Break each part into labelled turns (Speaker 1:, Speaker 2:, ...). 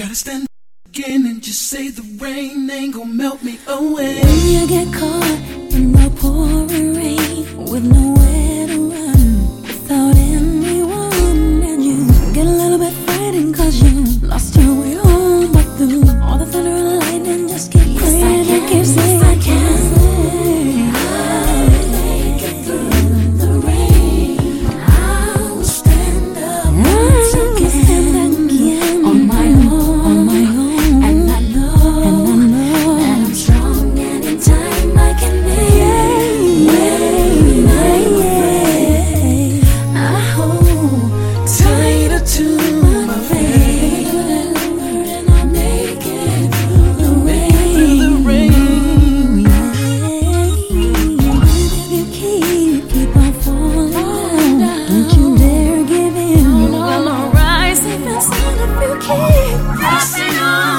Speaker 1: Gotta stand again and just say the rain ain't gonna melt me away.
Speaker 2: When you get caught Senhor.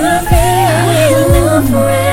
Speaker 2: my fear.